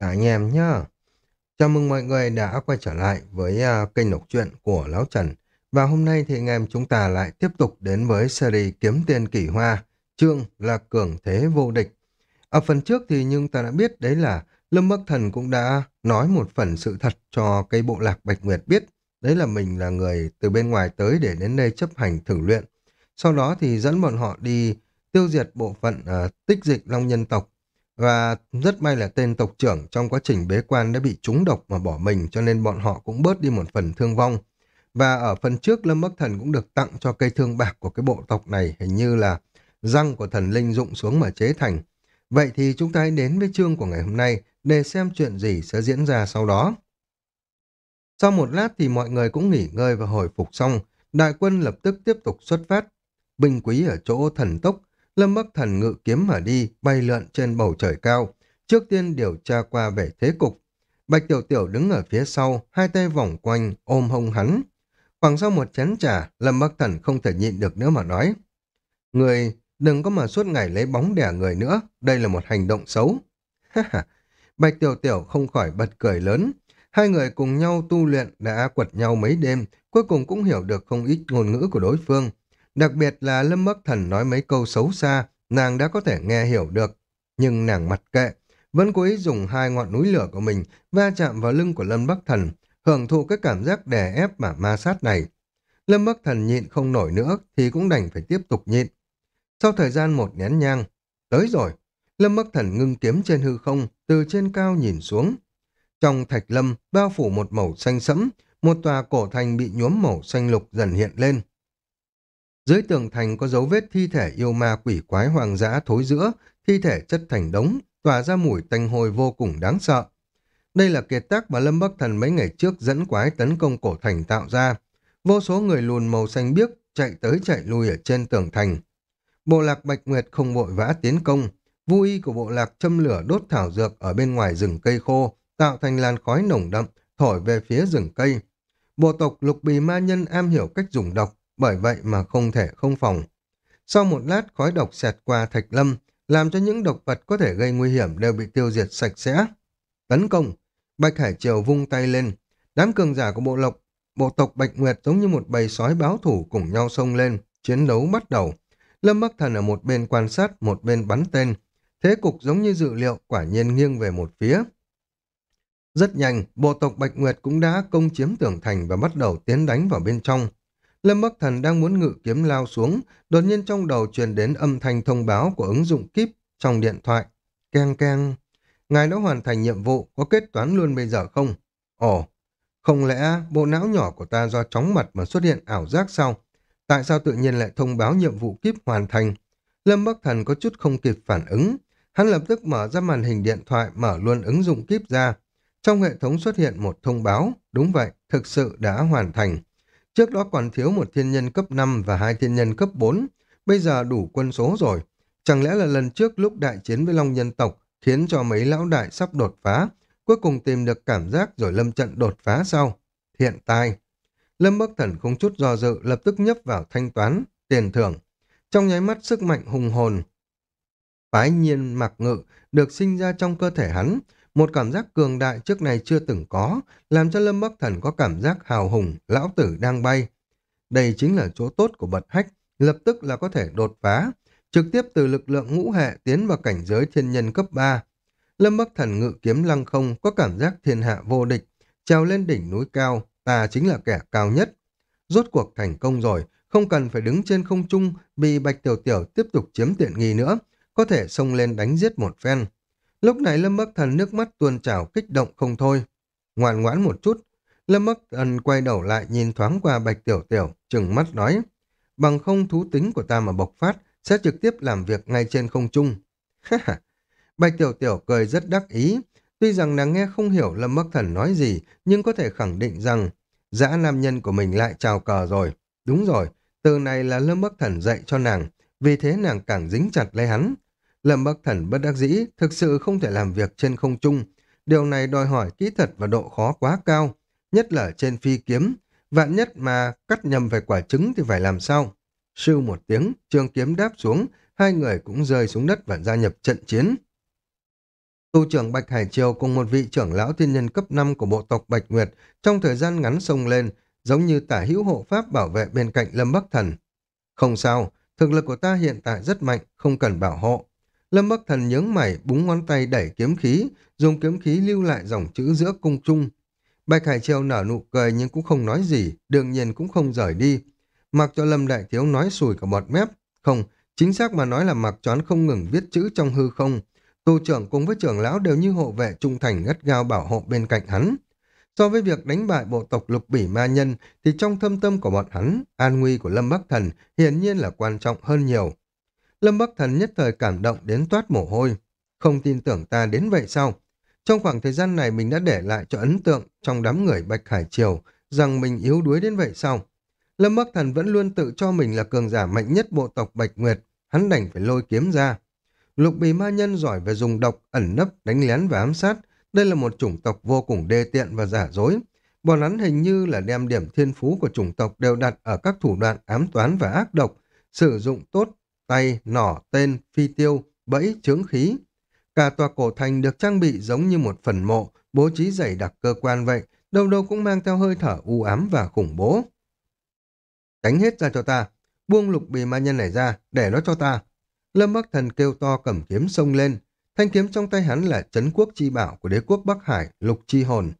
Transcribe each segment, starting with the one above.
cả anh em nhá. Chào mừng mọi người đã quay trở lại với uh, kênh đọc truyện của Lão Trần. Và hôm nay thì anh em chúng ta lại tiếp tục đến với series Kiếm Tiền Kỷ Hoa, chương là Cường Thế Vô Địch. Ở phần trước thì nhưng ta đã biết đấy là Lâm Bắc Thần cũng đã nói một phần sự thật cho cây bộ lạc Bạch Nguyệt biết. Đấy là mình là người từ bên ngoài tới để đến đây chấp hành thử luyện. Sau đó thì dẫn bọn họ đi tiêu diệt bộ phận uh, tích dịch Long Nhân tộc và rất may là tên tộc trưởng trong quá trình bế quan đã bị trúng độc mà bỏ mình cho nên bọn họ cũng bớt đi một phần thương vong. Và ở phần trước Lâm Bắc Thần cũng được tặng cho cây thương bạc của cái bộ tộc này hình như là răng của thần linh rụng xuống mà chế thành. Vậy thì chúng ta hãy đến với chương của ngày hôm nay để xem chuyện gì sẽ diễn ra sau đó. Sau một lát thì mọi người cũng nghỉ ngơi và hồi phục xong, đại quân lập tức tiếp tục xuất phát. Binh quý ở chỗ thần tốc, Lâm Bắc Thần ngự kiếm mà đi, bay lượn trên bầu trời cao. Trước tiên điều tra qua về thế cục. Bạch Tiểu Tiểu đứng ở phía sau, hai tay vòng quanh, ôm hông hắn. Khoảng sau một chén trà, Lâm Bắc Thần không thể nhịn được nữa mà nói. Người, đừng có mà suốt ngày lấy bóng đẻ người nữa, đây là một hành động xấu. Bạch Tiểu Tiểu không khỏi bật cười lớn. Hai người cùng nhau tu luyện đã quật nhau mấy đêm, cuối cùng cũng hiểu được không ít ngôn ngữ của đối phương. Đặc biệt là Lâm Bắc Thần nói mấy câu xấu xa, nàng đã có thể nghe hiểu được. Nhưng nàng mặt kệ, vẫn cố ý dùng hai ngọn núi lửa của mình va chạm vào lưng của Lâm Bắc Thần, hưởng thụ cái cảm giác đè ép mà ma sát này. Lâm Bắc Thần nhịn không nổi nữa thì cũng đành phải tiếp tục nhịn. Sau thời gian một nén nhang, tới rồi, Lâm Bắc Thần ngưng kiếm trên hư không, từ trên cao nhìn xuống. Trong thạch lâm, bao phủ một màu xanh sẫm, một tòa cổ thành bị nhuốm màu xanh lục dần hiện lên. Dưới tường thành có dấu vết thi thể yêu ma quỷ quái hoàng dã thối giữa, thi thể chất thành đống, tỏa ra mùi tanh hôi vô cùng đáng sợ. Đây là kiệt tác mà Lâm Bắc Thần mấy ngày trước dẫn quái tấn công cổ thành tạo ra. Vô số người lùn màu xanh biếc chạy tới chạy lui ở trên tường thành. Bộ lạc Bạch Nguyệt không vội vã tiến công. vui của bộ lạc châm lửa đốt thảo dược ở bên ngoài rừng cây khô, tạo thành làn khói nồng đậm, thổi về phía rừng cây. Bộ tộc lục bì ma nhân am hiểu cách dùng độc, bởi vậy mà không thể không phòng. Sau một lát khói độc xẹt qua thạch lâm, làm cho những độc vật có thể gây nguy hiểm đều bị tiêu diệt sạch sẽ. Tấn công, Bạch Hải Triều vung tay lên, đám cường giả của bộ lộc, bộ tộc Bạch Nguyệt giống như một bầy sói báo thủ cùng nhau xông lên, chiến đấu bắt đầu. Lâm Bắc Thần ở một bên quan sát, một bên bắn tên. Thế cục giống như dự liệu quả nhiên nghiêng về một phía. Rất nhanh, bộ tộc Bạch Nguyệt cũng đã công chiếm tưởng thành và bắt đầu tiến đánh vào bên trong. Lâm Bắc Thần đang muốn ngự kiếm lao xuống, đột nhiên trong đầu truyền đến âm thanh thông báo của ứng dụng kíp trong điện thoại. Keng keng. Ngài đã hoàn thành nhiệm vụ, có kết toán luôn bây giờ không? Ồ, không lẽ bộ não nhỏ của ta do chóng mặt mà xuất hiện ảo giác sao? Tại sao tự nhiên lại thông báo nhiệm vụ kíp hoàn thành? Lâm Bắc Thần có chút không kịp phản ứng. Hắn lập tức mở ra màn hình điện thoại, mở luôn ứng dụng kíp ra. Trong hệ thống xuất hiện một thông báo. Đúng vậy, thực sự đã hoàn thành. Trước đó còn thiếu một thiên nhân cấp 5 và hai thiên nhân cấp 4, bây giờ đủ quân số rồi. Chẳng lẽ là lần trước lúc đại chiến với Long nhân tộc khiến cho mấy lão đại sắp đột phá, cuối cùng tìm được cảm giác rồi lâm trận đột phá sau? Hiện tại, Lâm Bắc Thần không chút do dự lập tức nhấp vào thanh toán, tiền thưởng. Trong nháy mắt sức mạnh hùng hồn, phái nhiên mặc ngự được sinh ra trong cơ thể hắn, một cảm giác cường đại trước này chưa từng có, làm cho Lâm Bắc Thần có cảm giác hào hùng, lão tử đang bay. Đây chính là chỗ tốt của bật hách, lập tức là có thể đột phá, trực tiếp từ lực lượng ngũ hệ tiến vào cảnh giới thiên nhân cấp 3. Lâm Bắc Thần ngự kiếm lăng không có cảm giác thiên hạ vô địch, trèo lên đỉnh núi cao, ta chính là kẻ cao nhất. Rốt cuộc thành công rồi, không cần phải đứng trên không trung bị Bạch Tiểu Tiểu tiếp tục chiếm tiện nghi nữa, có thể xông lên đánh giết một phen. Lúc này Lâm Bắc Thần nước mắt tuôn trào kích động không thôi. Ngoan ngoãn một chút, Lâm Bắc Thần quay đầu lại nhìn thoáng qua Bạch Tiểu Tiểu, chừng mắt nói, bằng không thú tính của ta mà bộc phát, sẽ trực tiếp làm việc ngay trên không trung. Bạch Tiểu Tiểu cười rất đắc ý, tuy rằng nàng nghe không hiểu Lâm Bắc Thần nói gì, nhưng có thể khẳng định rằng dã nam nhân của mình lại chào cờ rồi. Đúng rồi, từ này là Lâm Bắc Thần dạy cho nàng, vì thế nàng càng dính chặt lấy hắn. Lâm Bắc Thần bất đắc dĩ, thực sự không thể làm việc trên không trung. Điều này đòi hỏi kỹ thuật và độ khó quá cao, nhất là trên phi kiếm. Vạn nhất mà cắt nhầm về quả trứng thì phải làm sao? Sư một tiếng, trường kiếm đáp xuống, hai người cũng rơi xuống đất và gia nhập trận chiến. Tu trưởng Bạch Hải Triều cùng một vị trưởng lão thiên nhân cấp 5 của bộ tộc Bạch Nguyệt trong thời gian ngắn sông lên, giống như tả hữu hộ pháp bảo vệ bên cạnh Lâm Bắc Thần. Không sao, thực lực của ta hiện tại rất mạnh, không cần bảo hộ. Lâm Bắc Thần nhướng mày, búng ngón tay đẩy kiếm khí, dùng kiếm khí lưu lại dòng chữ giữa cung trung. Bạch Hải Triều nở nụ cười nhưng cũng không nói gì, đương nhiên cũng không rời đi. Mặc cho Lâm Đại Thiếu nói sùi cả bọt mép. Không, chính xác mà nói là mặc choán không ngừng viết chữ trong hư không. tù trưởng cùng với trưởng lão đều như hộ vệ trung thành gắt gao bảo hộ bên cạnh hắn. So với việc đánh bại bộ tộc lục bỉ ma nhân thì trong thâm tâm của bọn hắn, an nguy của Lâm Bắc Thần hiển nhiên là quan trọng hơn nhiều. Lâm Bắc Thần nhất thời cảm động đến toát mồ hôi. Không tin tưởng ta đến vậy sao? Trong khoảng thời gian này mình đã để lại cho ấn tượng trong đám người Bạch Hải Triều rằng mình yếu đuối đến vậy sao? Lâm Bắc Thần vẫn luôn tự cho mình là cường giả mạnh nhất bộ tộc Bạch Nguyệt, hắn đành phải lôi kiếm ra. Lục bì ma nhân giỏi về dùng độc, ẩn nấp, đánh lén và ám sát. Đây là một chủng tộc vô cùng đê tiện và giả dối. Bọn hắn hình như là đem điểm thiên phú của chủng tộc đều đặt ở các thủ đoạn ám toán và ác độc, sử dụng tốt, tay, nỏ, tên, phi tiêu, bẫy, chướng khí. Cả tòa cổ thành được trang bị giống như một phần mộ, bố trí dày đặc cơ quan vậy, đâu đâu cũng mang theo hơi thở u ám và khủng bố. Tránh hết ra cho ta, buông lục bì ma nhân này ra, để nó cho ta. Lâm Bắc Thần kêu to cầm kiếm xông lên. Thanh kiếm trong tay hắn là chấn quốc chi bảo của đế quốc Bắc Hải, lục chi hồn.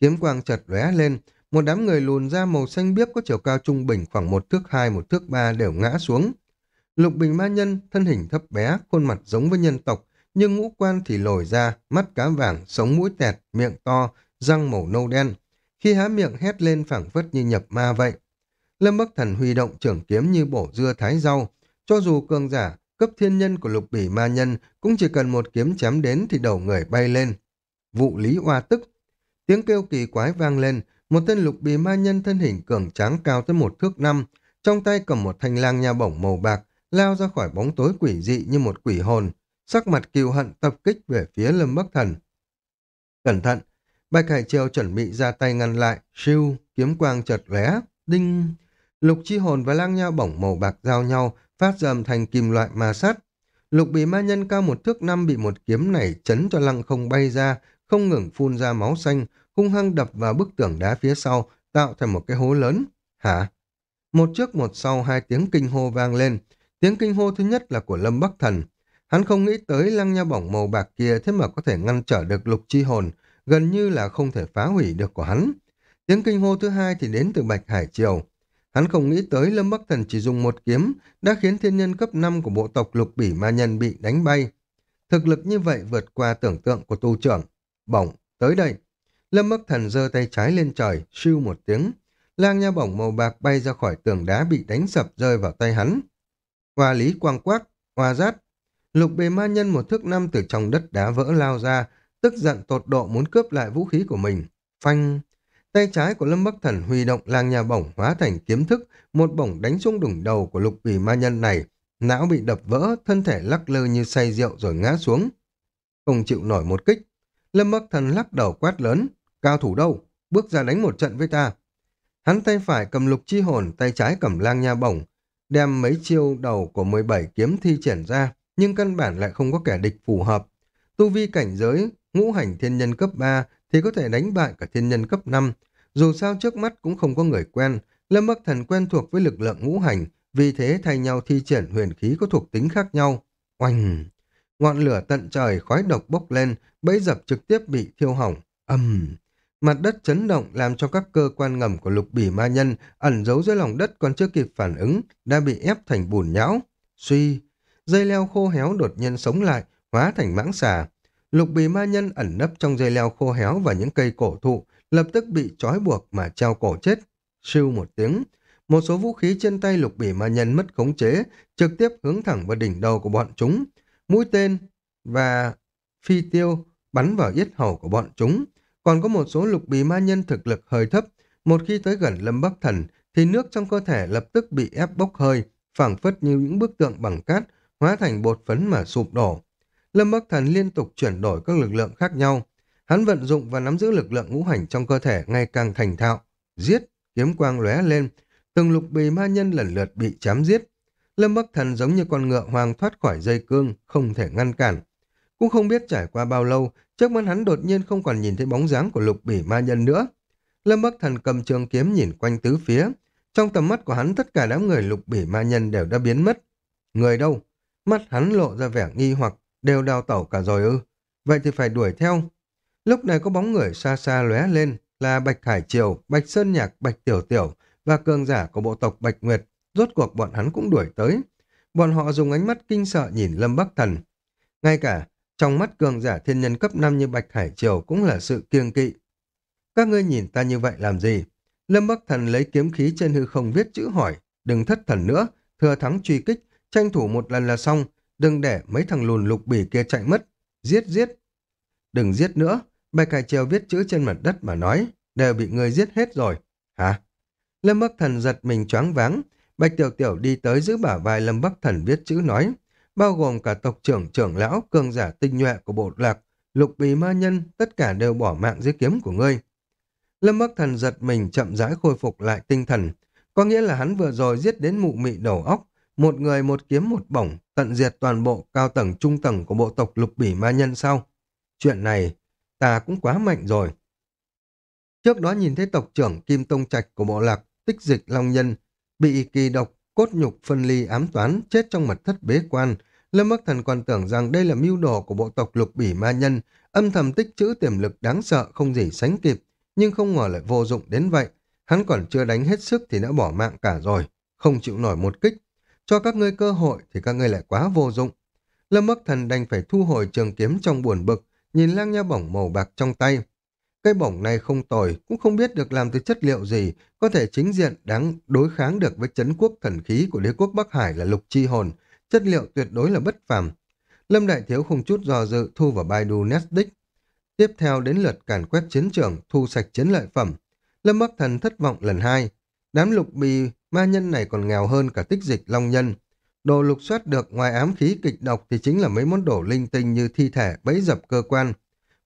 Kiếm quang chật lóe lên, một đám người lùn ra màu xanh biếc có chiều cao trung bình khoảng một thước hai, một thước ba đều ngã xuống. Lục bình ma nhân, thân hình thấp bé, khuôn mặt giống với nhân tộc, nhưng ngũ quan thì lồi ra, mắt cá vàng, sống mũi tẹt, miệng to, răng màu nâu đen. Khi há miệng hét lên phảng phất như nhập ma vậy. Lâm Bắc Thần huy động trưởng kiếm như bổ dưa thái rau, cho dù cường giả, cấp thiên nhân của lục bỉ ma nhân cũng chỉ cần một kiếm chém đến thì đầu người bay lên. Vụ lý oa tức. Tiếng kêu kỳ quái vang lên, một tên lục bì ma nhân thân hình cường tráng cao tới một thước năm, trong tay cầm một thanh lang nha bổng màu bạc, lao ra khỏi bóng tối quỷ dị như một quỷ hồn, sắc mặt kiêu hận tập kích về phía Lâm Bắc Thần. Cẩn thận! Bạch Hải Triều chuẩn bị ra tay ngăn lại, siêu, kiếm quang chợt lóe, đinh! Lục chi hồn và lang nha bổng màu bạc giao nhau, phát ra âm thanh kim loại ma sát. Lục bị ma nhân cao một thước năm bị một kiếm này chấn cho lăng không bay ra, không ngừng phun ra máu xanh, hung hăng đập vào bức tường đá phía sau, tạo thành một cái hố lớn. Hả? Một trước một sau hai tiếng kinh hô vang lên. Tiếng kinh hô thứ nhất là của Lâm Bắc Thần. Hắn không nghĩ tới lăng nha bổng màu bạc kia thế mà có thể ngăn trở được lục chi hồn, gần như là không thể phá hủy được của hắn. Tiếng kinh hô thứ hai thì đến từ Bạch Hải Triều. Hắn không nghĩ tới Lâm Bắc Thần chỉ dùng một kiếm đã khiến thiên nhân cấp 5 của bộ tộc lục bỉ ma nhân bị đánh bay. Thực lực như vậy vượt qua tưởng tượng của tu trưởng. Bổng, tới đây. Lâm Bắc Thần giơ tay trái lên trời, siêu một tiếng. Lang nha bổng màu bạc bay ra khỏi tường đá bị đánh sập rơi vào tay hắn. Hoa lý quang quác, hoa rát. Lục bề ma nhân một thước năm từ trong đất đá vỡ lao ra, tức giận tột độ muốn cướp lại vũ khí của mình. Phanh, Tay trái của Lâm Bắc Thần huy động lang nhà bổng hóa thành kiếm thức, một bổng đánh xuống đỉnh đầu của lục bì ma nhân này. Não bị đập vỡ, thân thể lắc lư như say rượu rồi ngã xuống. Không chịu nổi một kích. Lâm Bắc Thần lắc đầu quát lớn. Cao thủ đâu? Bước ra đánh một trận với ta. Hắn tay phải cầm lục chi hồn, tay trái cầm lang nha bổng, đem mấy chiêu đầu của 17 kiếm thi triển ra, nhưng căn bản lại không có kẻ địch phù hợp. Tu vi cảnh giới, ngũ hành thiên nhân cấp 3 thì có thể đánh bại cả thiên nhân cấp 5. Dù sao trước mắt cũng không có người quen, Lâm Bắc Thần quen thuộc với lực lượng ngũ hành, vì thế thay nhau thi triển huyền khí có thuộc tính khác nhau. Oanh! Ngọn lửa tận trời, khói độc bốc lên, bẫy dập trực tiếp bị thiêu hỏng. Âm! Mặt đất chấn động làm cho các cơ quan ngầm của lục bỉ ma nhân ẩn giấu dưới lòng đất còn chưa kịp phản ứng, đã bị ép thành bùn nhão. Suy! Dây leo khô héo đột nhiên sống lại, hóa thành mãng xà. Lục bì ma nhân ẩn nấp trong dây leo khô héo và những cây cổ thụ, lập tức bị trói buộc mà treo cổ chết. Siêu một tiếng, một số vũ khí trên tay lục bỉ ma nhân mất khống chế, trực tiếp hướng thẳng vào đỉnh đầu của bọn chúng. Mũi tên và phi tiêu bắn vào yết hầu của bọn chúng. Còn có một số lục bì ma nhân thực lực hơi thấp, một khi tới gần lâm bắc thần thì nước trong cơ thể lập tức bị ép bốc hơi, phảng phất như những bức tượng bằng cát, hóa thành bột phấn mà sụp đổ. Lâm Bắc Thần liên tục chuyển đổi các lực lượng khác nhau. Hắn vận dụng và nắm giữ lực lượng ngũ hành trong cơ thể ngày càng thành thạo. Giết, kiếm quang lóe lên, từng lục bì ma nhân lần lượt bị chém giết. Lâm Bắc Thần giống như con ngựa hoàng thoát khỏi dây cương, không thể ngăn cản. Cũng không biết trải qua bao lâu, trước mắt hắn đột nhiên không còn nhìn thấy bóng dáng của lục bỉ ma nhân nữa. Lâm Bắc Thần cầm trường kiếm nhìn quanh tứ phía. Trong tầm mắt của hắn tất cả đám người lục bỉ ma nhân đều đã biến mất. Người đâu? Mắt hắn lộ ra vẻ nghi hoặc, đều đào tẩu cả rồi ư. Vậy thì phải đuổi theo. Lúc này có bóng người xa xa lóe lên là Bạch Hải Triều, Bạch Sơn Nhạc, Bạch Tiểu Tiểu và cường giả của bộ tộc Bạch Nguyệt. Rốt cuộc bọn hắn cũng đuổi tới. Bọn họ dùng ánh mắt kinh sợ nhìn Lâm Bắc Thần. Ngay cả trong mắt cường giả thiên nhân cấp 5 như Bạch Hải Triều cũng là sự kiêng kỵ. Các ngươi nhìn ta như vậy làm gì? Lâm Bắc Thần lấy kiếm khí trên hư không viết chữ hỏi, đừng thất thần nữa, thừa thắng truy kích, tranh thủ một lần là xong, đừng để mấy thằng lùn lục bỉ kia chạy mất. Giết giết. Đừng giết nữa, Bạch Hải Triều viết chữ trên mặt đất mà nói, đều bị người giết hết rồi. Hả? Lâm Bắc Thần giật mình choáng váng, Bạch Tiểu Tiểu đi tới giữ bả vai Lâm Bắc Thần viết chữ nói, bao gồm cả tộc trưởng trưởng lão, cường giả tinh nhuệ của bộ lạc, lục bì ma nhân, tất cả đều bỏ mạng dưới kiếm của ngươi. Lâm Bắc Thần giật mình chậm rãi khôi phục lại tinh thần, có nghĩa là hắn vừa rồi giết đến mụ mị đầu óc, một người một kiếm một bổng, tận diệt toàn bộ cao tầng trung tầng của bộ tộc lục bỉ ma nhân sau. Chuyện này, ta cũng quá mạnh rồi. Trước đó nhìn thấy tộc trưởng Kim Tông Trạch của bộ lạc tích dịch long nhân bị kỳ độc cốt nhục phân ly ám toán chết trong mật thất bế quan. Lâm Bắc Thần còn tưởng rằng đây là mưu đồ của bộ tộc lục bỉ ma nhân, âm thầm tích trữ tiềm lực đáng sợ không gì sánh kịp, nhưng không ngờ lại vô dụng đến vậy. Hắn còn chưa đánh hết sức thì đã bỏ mạng cả rồi, không chịu nổi một kích. Cho các ngươi cơ hội thì các ngươi lại quá vô dụng. Lâm Bắc Thần đành phải thu hồi trường kiếm trong buồn bực, nhìn lang nha bổng màu bạc trong tay. Cây bổng này không tồi, cũng không biết được làm từ chất liệu gì, có thể chính diện đáng đối kháng được với chấn quốc thần khí của đế quốc Bắc Hải là lục chi hồn, chất liệu tuyệt đối là bất phàm. Lâm Đại Thiếu không chút do dự thu vào Baidu Netdick. Tiếp theo đến lượt càn quét chiến trường, thu sạch chiến lợi phẩm. Lâm Bắc Thần thất vọng lần hai. Đám lục bì ma nhân này còn nghèo hơn cả tích dịch long nhân. Đồ lục soát được ngoài ám khí kịch độc thì chính là mấy món đồ linh tinh như thi thể, bẫy dập cơ quan,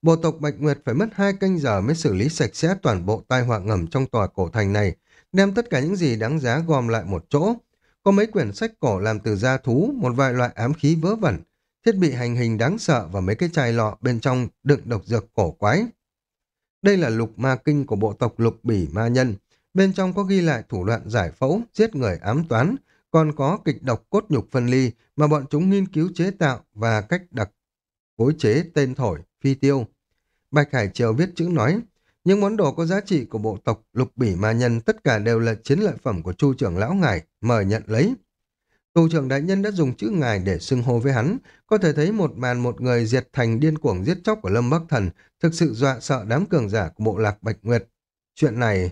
Bộ tộc Bạch Nguyệt phải mất hai canh giờ mới xử lý sạch sẽ toàn bộ tai họa ngầm trong tòa cổ thành này, đem tất cả những gì đáng giá gom lại một chỗ. Có mấy quyển sách cổ làm từ da thú, một vài loại ám khí vớ vẩn, thiết bị hành hình đáng sợ và mấy cái chai lọ bên trong đựng độc dược cổ quái. Đây là lục ma kinh của bộ tộc lục bỉ ma nhân. Bên trong có ghi lại thủ đoạn giải phẫu, giết người ám toán, còn có kịch độc cốt nhục phân ly mà bọn chúng nghiên cứu chế tạo và cách đặc phối chế tên thổi, phi tiêu. Bạch Hải Triều viết chữ nói, những món đồ có giá trị của bộ tộc lục bỉ ma nhân tất cả đều là chiến lợi phẩm của chu trưởng lão ngài, mời nhận lấy. Tù trưởng đại nhân đã dùng chữ ngài để xưng hô với hắn, có thể thấy một màn một người diệt thành điên cuồng giết chóc của Lâm Bắc Thần thực sự dọa sợ đám cường giả của bộ lạc Bạch Nguyệt. Chuyện này...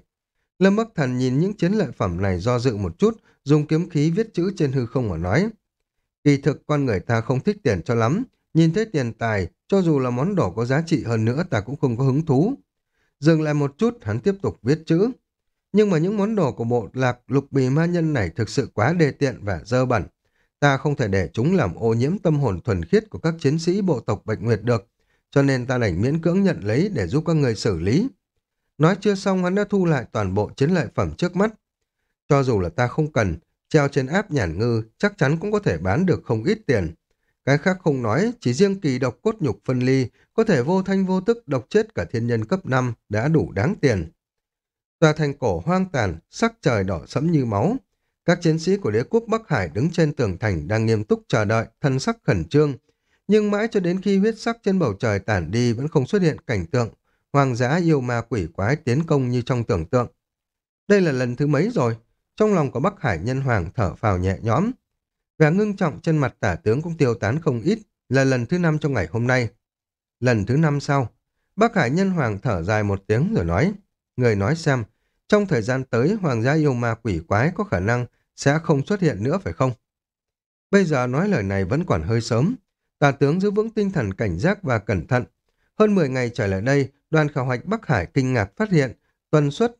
Lâm Bắc Thần nhìn những chiến lợi phẩm này do dự một chút, dùng kiếm khí viết chữ trên hư không mà nói. Kỳ thực con người ta không thích tiền cho lắm, nhìn thấy tiền tài, cho dù là món đồ có giá trị hơn nữa ta cũng không có hứng thú. Dừng lại một chút, hắn tiếp tục viết chữ. Nhưng mà những món đồ của bộ lạc lục bì ma nhân này thực sự quá đề tiện và dơ bẩn. Ta không thể để chúng làm ô nhiễm tâm hồn thuần khiết của các chiến sĩ bộ tộc Bạch Nguyệt được, cho nên ta đành miễn cưỡng nhận lấy để giúp các người xử lý. Nói chưa xong hắn đã thu lại toàn bộ chiến lợi phẩm trước mắt. Cho dù là ta không cần, treo trên áp nhàn ngư chắc chắn cũng có thể bán được không ít tiền. Cái khác không nói, chỉ riêng kỳ độc cốt nhục phân ly có thể vô thanh vô tức độc chết cả thiên nhân cấp 5 đã đủ đáng tiền. Tòa thành cổ hoang tàn, sắc trời đỏ sẫm như máu. Các chiến sĩ của đế quốc Bắc Hải đứng trên tường thành đang nghiêm túc chờ đợi, thân sắc khẩn trương. Nhưng mãi cho đến khi huyết sắc trên bầu trời tản đi vẫn không xuất hiện cảnh tượng hoàng giá yêu ma quỷ quái tiến công như trong tưởng tượng. Đây là lần thứ mấy rồi? Trong lòng của Bắc Hải nhân hoàng thở phào nhẹ nhõm. Vẻ ngưng trọng trên mặt tả tướng cũng tiêu tán không ít, là lần thứ năm trong ngày hôm nay. Lần thứ năm sau, Bắc Hải Nhân Hoàng thở dài một tiếng rồi nói, người nói xem, trong thời gian tới Hoàng gia yêu ma quỷ quái có khả năng sẽ không xuất hiện nữa phải không? Bây giờ nói lời này vẫn còn hơi sớm. Tà tướng giữ vững tinh thần cảnh giác và cẩn thận. Hơn 10 ngày trở lại đây, đoàn khảo hoạch Bắc Hải kinh ngạc phát hiện tuần suất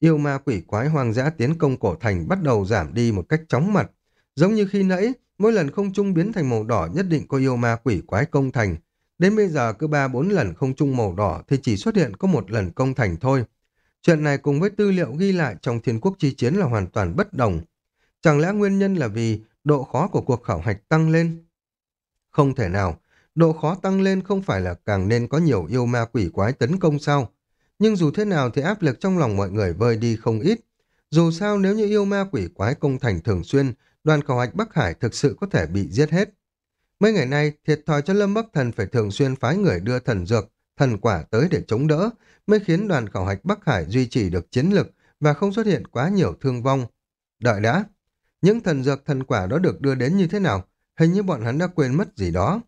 yêu ma quỷ quái hoàng dã tiến công cổ thành bắt đầu giảm đi một cách chóng mặt. Giống như khi nãy, mỗi lần không trung biến thành màu đỏ nhất định có yêu ma quỷ quái công thành. Đến bây giờ cứ ba bốn lần không trung màu đỏ thì chỉ xuất hiện có một lần công thành thôi. Chuyện này cùng với tư liệu ghi lại trong thiên quốc chi chiến là hoàn toàn bất đồng. Chẳng lẽ nguyên nhân là vì độ khó của cuộc khảo hạch tăng lên? Không thể nào. độ khó tăng lên không phải là càng nên có nhiều yêu ma quỷ quái tấn công sao? Nhưng dù thế nào thì áp lực trong lòng mọi người vơi đi không ít. Dù sao nếu như yêu ma quỷ quái công thành thường xuyên, đoàn khảo hạch Bắc Hải thực sự có thể bị giết hết. Mấy ngày nay, thiệt thòi cho Lâm Bắc Thần phải thường xuyên phái người đưa thần dược, thần quả tới để chống đỡ, mới khiến đoàn khảo hạch Bắc Hải duy trì được chiến lực và không xuất hiện quá nhiều thương vong. Đợi đã, những thần dược thần quả đó được đưa đến như thế nào? Hình như bọn hắn đã quên mất gì đó.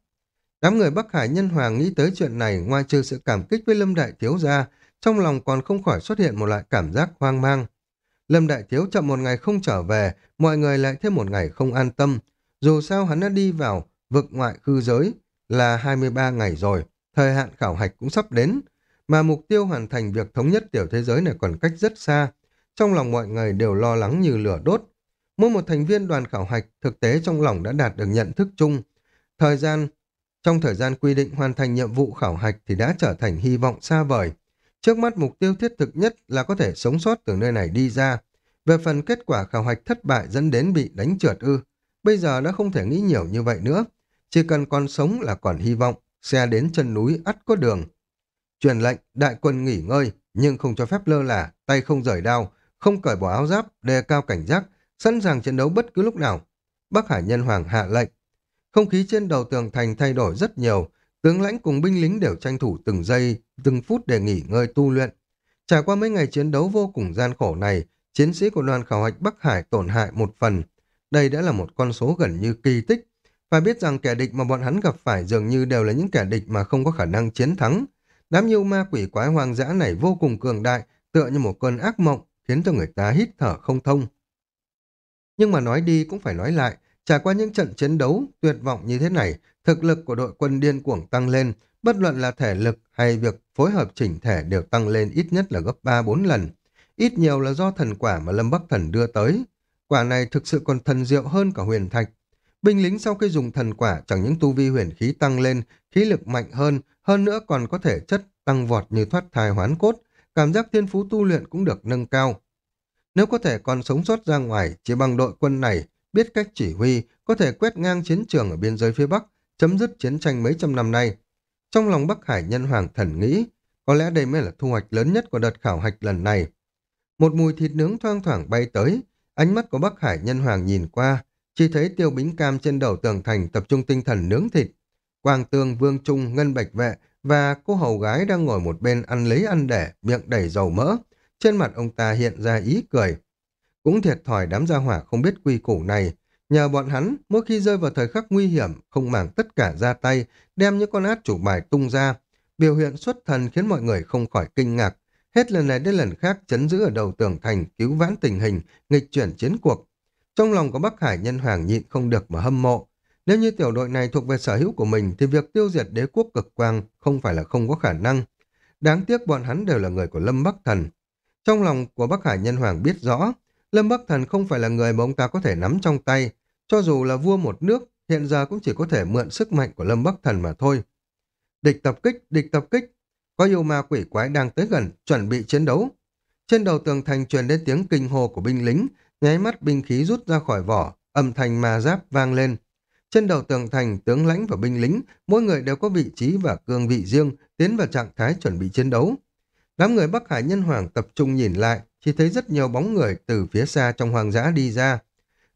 Đám người Bắc Hải nhân hoàng nghĩ tới chuyện này ngoài trừ sự cảm kích với Lâm Đại Thiếu ra, trong lòng còn không khỏi xuất hiện một loại cảm giác hoang mang. Lâm Đại Thiếu chậm một ngày không trở về, mọi người lại thêm một ngày không an tâm. Dù sao hắn đã đi vào vực ngoại khư giới là 23 ngày rồi, thời hạn khảo hạch cũng sắp đến, mà mục tiêu hoàn thành việc thống nhất tiểu thế giới này còn cách rất xa. Trong lòng mọi người đều lo lắng như lửa đốt. Mỗi một thành viên đoàn khảo hạch thực tế trong lòng đã đạt được nhận thức chung. Thời gian trong thời gian quy định hoàn thành nhiệm vụ khảo hạch thì đã trở thành hy vọng xa vời. Trước mắt mục tiêu thiết thực nhất là có thể sống sót từ nơi này đi ra. Về phần kết quả khảo hạch thất bại dẫn đến bị đánh trượt ư, bây giờ đã không thể nghĩ nhiều như vậy nữa. Chỉ cần còn sống là còn hy vọng, xe đến chân núi ắt có đường. Truyền lệnh, đại quân nghỉ ngơi, nhưng không cho phép lơ là, tay không rời đao, không cởi bỏ áo giáp, đề cao cảnh giác, sẵn sàng chiến đấu bất cứ lúc nào. Bắc Hải Nhân Hoàng hạ lệnh. Không khí trên đầu tường thành thay đổi rất nhiều, tướng lãnh cùng binh lính đều tranh thủ từng giây, từng phút để nghỉ ngơi tu luyện. Trải qua mấy ngày chiến đấu vô cùng gian khổ này, chiến sĩ của đoàn khảo hạch Bắc Hải tổn hại một phần. Đây đã là một con số gần như kỳ tích. Phải biết rằng kẻ địch mà bọn hắn gặp phải dường như đều là những kẻ địch mà không có khả năng chiến thắng. Đám yêu ma quỷ quái hoang dã này vô cùng cường đại, tựa như một cơn ác mộng, khiến cho người ta hít thở không thông. Nhưng mà nói đi cũng phải nói lại, trải qua những trận chiến đấu tuyệt vọng như thế này, thực lực của đội quân điên cuồng tăng lên, bất luận là thể lực hay việc phối hợp chỉnh thể đều tăng lên ít nhất là gấp 3-4 lần. Ít nhiều là do thần quả mà Lâm Bắc Thần đưa tới. Quả này thực sự còn thần diệu hơn cả huyền thạch. Binh lính sau khi dùng thần quả chẳng những tu vi huyền khí tăng lên, khí lực mạnh hơn, hơn nữa còn có thể chất tăng vọt như thoát thai hoán cốt, cảm giác thiên phú tu luyện cũng được nâng cao. Nếu có thể còn sống sót ra ngoài, chỉ bằng đội quân này, biết cách chỉ huy, có thể quét ngang chiến trường ở biên giới phía Bắc, chấm dứt chiến tranh mấy trăm năm nay. Trong lòng Bắc Hải nhân hoàng thần nghĩ, có lẽ đây mới là thu hoạch lớn nhất của đợt khảo hạch lần này. Một mùi thịt nướng thoang thoảng bay tới, ánh mắt của Bắc Hải nhân hoàng nhìn qua, chỉ thấy tiêu bính cam trên đầu tường thành tập trung tinh thần nướng thịt. Quang Tương, Vương Trung, Ngân Bạch Vệ và cô hầu gái đang ngồi một bên ăn lấy ăn để, miệng đầy dầu mỡ. Trên mặt ông ta hiện ra ý cười. Cũng thiệt thòi đám gia hỏa không biết quy củ này. Nhờ bọn hắn, mỗi khi rơi vào thời khắc nguy hiểm, không màng tất cả ra tay, đem những con át chủ bài tung ra. Biểu hiện xuất thần khiến mọi người không khỏi kinh ngạc. Hết lần này đến lần khác chấn giữ ở đầu tường thành, cứu vãn tình hình, nghịch chuyển chiến cuộc. Trong lòng của Bắc Hải nhân hoàng nhịn không được mà hâm mộ. Nếu như tiểu đội này thuộc về sở hữu của mình thì việc tiêu diệt đế quốc cực quang không phải là không có khả năng. Đáng tiếc bọn hắn đều là người của Lâm Bắc Thần. Trong lòng của Bắc Hải Nhân Hoàng biết rõ, Lâm Bắc Thần không phải là người mà ông ta có thể nắm trong tay. Cho dù là vua một nước, hiện giờ cũng chỉ có thể mượn sức mạnh của Lâm Bắc Thần mà thôi. Địch tập kích, địch tập kích. Có yêu ma quỷ quái đang tới gần, chuẩn bị chiến đấu. Trên đầu tường thành truyền đến tiếng kinh hô của binh lính, nháy mắt binh khí rút ra khỏi vỏ, âm thanh ma giáp vang lên. Trên đầu tường thành, tướng lãnh và binh lính, mỗi người đều có vị trí và cương vị riêng, tiến vào trạng thái chuẩn bị chiến đấu. Đám người Bắc Hải Nhân Hoàng tập trung nhìn lại, chỉ thấy rất nhiều bóng người từ phía xa trong hoàng giã đi ra.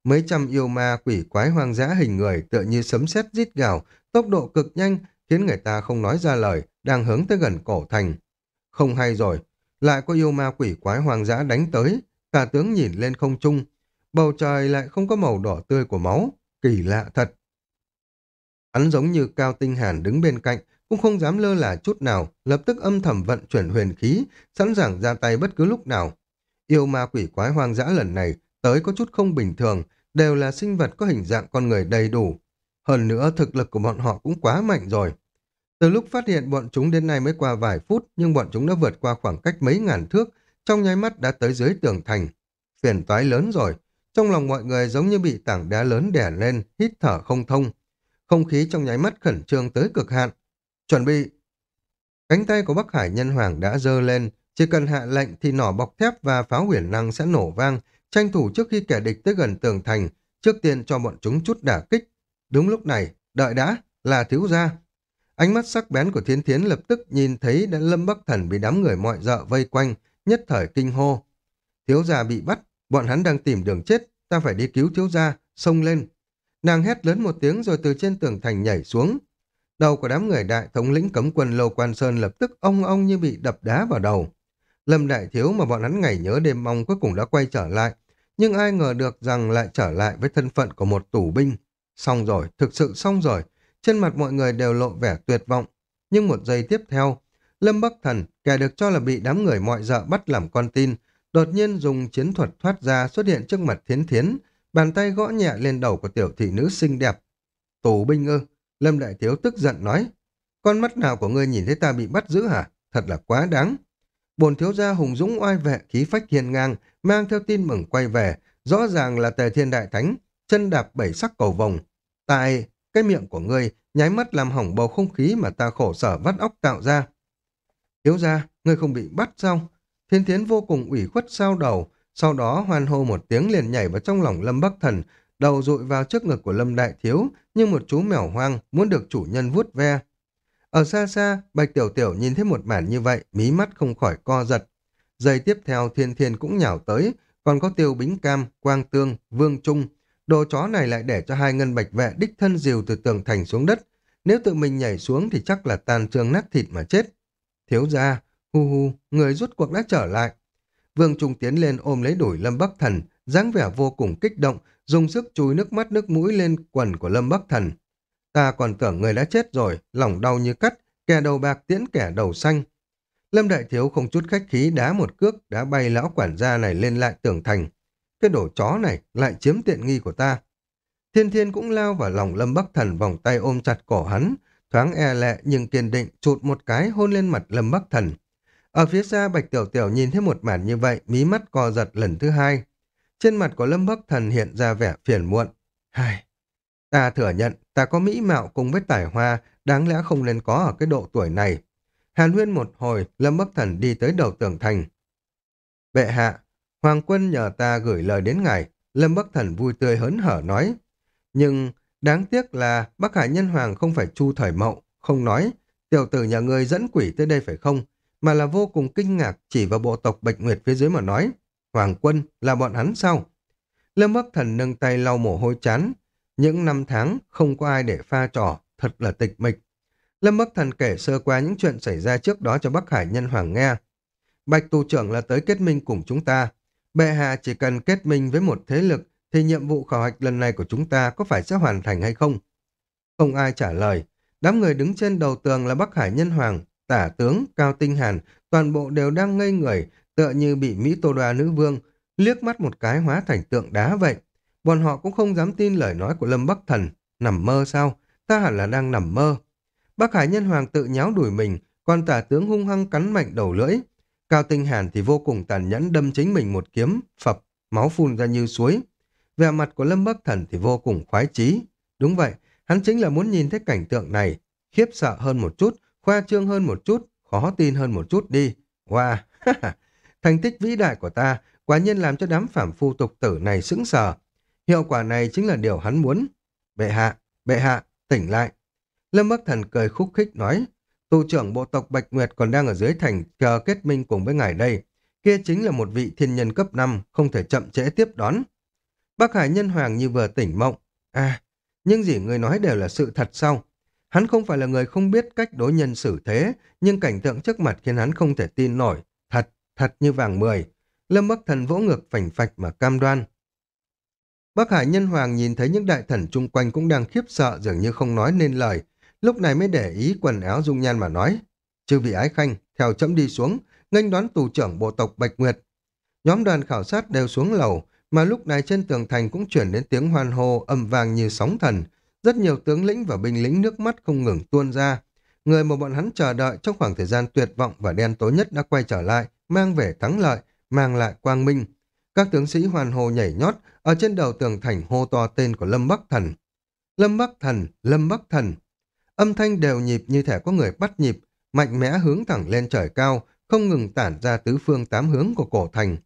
Mấy trăm yêu ma quỷ quái hoang dã hình người tựa như sấm sét rít gào, tốc độ cực nhanh, khiến người ta không nói ra lời, đang hướng tới gần cổ thành. Không hay rồi, lại có yêu ma quỷ quái hoang dã đánh tới, cả tướng nhìn lên không trung. Bầu trời lại không có màu đỏ tươi của máu, kỳ lạ thật. Hắn giống như Cao Tinh Hàn đứng bên cạnh, cũng không dám lơ là chút nào, lập tức âm thầm vận chuyển huyền khí, sẵn sàng ra tay bất cứ lúc nào. Yêu ma quỷ quái hoang dã lần này tới có chút không bình thường, đều là sinh vật có hình dạng con người đầy đủ. Hơn nữa thực lực của bọn họ cũng quá mạnh rồi. Từ lúc phát hiện bọn chúng đến nay mới qua vài phút, nhưng bọn chúng đã vượt qua khoảng cách mấy ngàn thước, trong nháy mắt đã tới dưới tường thành. Phiền toái lớn rồi, trong lòng mọi người giống như bị tảng đá lớn đè lên, hít thở không thông. Không khí trong nháy mắt khẩn trương tới cực hạn. Chuẩn bị! Cánh tay của Bắc Hải Nhân Hoàng đã dơ lên, chỉ cần hạ lệnh thì nỏ bọc thép và pháo huyền năng sẽ nổ vang, tranh thủ trước khi kẻ địch tới gần tường thành, trước tiên cho bọn chúng chút đả kích. Đúng lúc này, đợi đã, là thiếu gia. Ánh mắt sắc bén của Thiên Thiến lập tức nhìn thấy đã Lâm Bắc Thần bị đám người mọi dợ vây quanh, nhất thời kinh hô. Thiếu gia bị bắt, bọn hắn đang tìm đường chết, ta phải đi cứu thiếu gia, xông lên. Nàng hét lớn một tiếng rồi từ trên tường thành nhảy xuống. Đầu của đám người đại thống lĩnh cấm quân Lô Quan Sơn lập tức ong ong như bị đập đá vào đầu. Lâm Đại Thiếu mà bọn hắn ngày nhớ đêm mong cuối cùng đã quay trở lại, nhưng ai ngờ được rằng lại trở lại với thân phận của một tù binh. Xong rồi, thực sự xong rồi, trên mặt mọi người đều lộ vẻ tuyệt vọng. Nhưng một giây tiếp theo, Lâm Bắc Thần, kẻ được cho là bị đám người mọi dợ bắt làm con tin, đột nhiên dùng chiến thuật thoát ra xuất hiện trước mặt thiến thiến, bàn tay gõ nhẹ lên đầu của tiểu thị nữ xinh đẹp. Tù binh ư, Lâm Đại Thiếu tức giận nói, con mắt nào của ngươi nhìn thấy ta bị bắt giữ hả? Thật là quá đáng bổn thiếu gia hùng dũng oai vệ khí phách hiền ngang, mang theo tin mừng quay về, rõ ràng là tề thiên đại thánh, chân đạp bảy sắc cầu vồng. Tại cái miệng của ngươi nháy mắt làm hỏng bầu không khí mà ta khổ sở vắt óc tạo ra. Thiếu gia, ngươi không bị bắt sao? Thiên thiến vô cùng ủy khuất sao đầu, sau đó hoan hô một tiếng liền nhảy vào trong lòng Lâm Bắc Thần, đầu rụi vào trước ngực của Lâm Đại Thiếu như một chú mèo hoang muốn được chủ nhân vuốt ve. Ở xa xa, Bạch Tiểu Tiểu nhìn thấy một màn như vậy, mí mắt không khỏi co giật. Giây tiếp theo Thiên Thiên cũng nhào tới, còn có Tiêu Bính Cam, Quang Tương, Vương Trung. Đồ chó này lại để cho hai ngân bạch vệ đích thân dìu từ tường thành xuống đất. Nếu tự mình nhảy xuống thì chắc là tàn trương nát thịt mà chết. Thiếu ra, hu hu, người rút cuộc đã trở lại. Vương Trung tiến lên ôm lấy đuổi Lâm Bắc Thần, dáng vẻ vô cùng kích động, dùng sức chùi nước mắt nước mũi lên quần của Lâm Bắc Thần. Ta còn tưởng người đã chết rồi, lòng đau như cắt, kẻ đầu bạc tiễn kẻ đầu xanh. Lâm Đại Thiếu không chút khách khí đá một cước, đá bay lão quản gia này lên lại tường thành. Cái đổ chó này lại chiếm tiện nghi của ta. Thiên Thiên cũng lao vào lòng Lâm Bắc Thần vòng tay ôm chặt cổ hắn, thoáng e lệ nhưng kiên định chụt một cái hôn lên mặt Lâm Bắc Thần. Ở phía xa Bạch Tiểu Tiểu nhìn thấy một màn như vậy, mí mắt co giật lần thứ hai. Trên mặt của Lâm Bắc Thần hiện ra vẻ phiền muộn. Hài, ta thừa nhận, ta có mỹ mạo cùng với tài hoa, đáng lẽ không nên có ở cái độ tuổi này. Hàn huyên một hồi, Lâm Bắc Thần đi tới đầu tường thành. Bệ hạ, Hoàng quân nhờ ta gửi lời đến ngài, Lâm Bắc Thần vui tươi hớn hở nói. Nhưng đáng tiếc là Bắc Hải Nhân Hoàng không phải chu thời mậu, không nói, tiểu tử nhà ngươi dẫn quỷ tới đây phải không? Mà là vô cùng kinh ngạc chỉ vào bộ tộc Bạch Nguyệt phía dưới mà nói. Hoàng quân là bọn hắn sao? Lâm Bắc Thần nâng tay lau mồ hôi chán. Những năm tháng không có ai để pha trò, thật là tịch mịch. Lâm Bắc Thần kể sơ qua những chuyện xảy ra trước đó cho Bắc Hải Nhân Hoàng nghe. Bạch tù trưởng là tới kết minh cùng chúng ta. Bệ hạ chỉ cần kết minh với một thế lực thì nhiệm vụ khảo hạch lần này của chúng ta có phải sẽ hoàn thành hay không? Không ai trả lời. Đám người đứng trên đầu tường là Bắc Hải Nhân Hoàng, tả tướng, Cao Tinh Hàn, toàn bộ đều đang ngây người, tựa như bị Mỹ Tô Đoa Nữ Vương, liếc mắt một cái hóa thành tượng đá vậy. Bọn họ cũng không dám tin lời nói của Lâm Bắc Thần. Nằm mơ sao? Ta hẳn là đang nằm mơ. Bắc Hải Nhân Hoàng tự nháo đuổi mình, còn tả tướng hung hăng cắn mạnh đầu lưỡi. Cao Tinh Hàn thì vô cùng tàn nhẫn đâm chính mình một kiếm, phập, máu phun ra như suối. Vẻ mặt của Lâm Bắc Thần thì vô cùng khoái chí. Đúng vậy, hắn chính là muốn nhìn thấy cảnh tượng này. Khiếp sợ hơn một chút, khoa trương hơn một chút, khó tin hơn một chút đi. Wow, thành tích vĩ đại của ta quả nhiên làm cho đám phạm phu tục tử này sững sờ. Hiệu quả này chính là điều hắn muốn. Bệ hạ, bệ hạ, tỉnh lại. Lâm Bắc Thần cười khúc khích nói, tù trưởng bộ tộc Bạch Nguyệt còn đang ở dưới thành chờ kết minh cùng với ngài đây. Kia chính là một vị thiên nhân cấp 5, không thể chậm trễ tiếp đón. Bắc Hải Nhân Hoàng như vừa tỉnh mộng. À, nhưng gì người nói đều là sự thật sao? Hắn không phải là người không biết cách đối nhân xử thế, nhưng cảnh tượng trước mặt khiến hắn không thể tin nổi. Thật, thật như vàng mười. Lâm Bắc Thần vỗ ngực phành phạch mà cam đoan. Bắc Hải Nhân Hoàng nhìn thấy những đại thần chung quanh cũng đang khiếp sợ dường như không nói nên lời. Lúc này mới để ý quần áo dung nhan mà nói. Chư vị ái khanh, theo chấm đi xuống, nghênh đón tù trưởng bộ tộc Bạch Nguyệt. Nhóm đoàn khảo sát đều xuống lầu, mà lúc này trên tường thành cũng chuyển đến tiếng hoan hô âm vang như sóng thần. Rất nhiều tướng lĩnh và binh lính nước mắt không ngừng tuôn ra. Người mà bọn hắn chờ đợi trong khoảng thời gian tuyệt vọng và đen tối nhất đã quay trở lại, mang về thắng lợi, mang lại quang minh. Các tướng sĩ hoàn hồ nhảy nhót, ở trên đầu tường thành hô to tên của Lâm Bắc Thần. Lâm Bắc Thần, Lâm Bắc Thần. Âm thanh đều nhịp như thể có người bắt nhịp, mạnh mẽ hướng thẳng lên trời cao, không ngừng tản ra tứ phương tám hướng của cổ thành.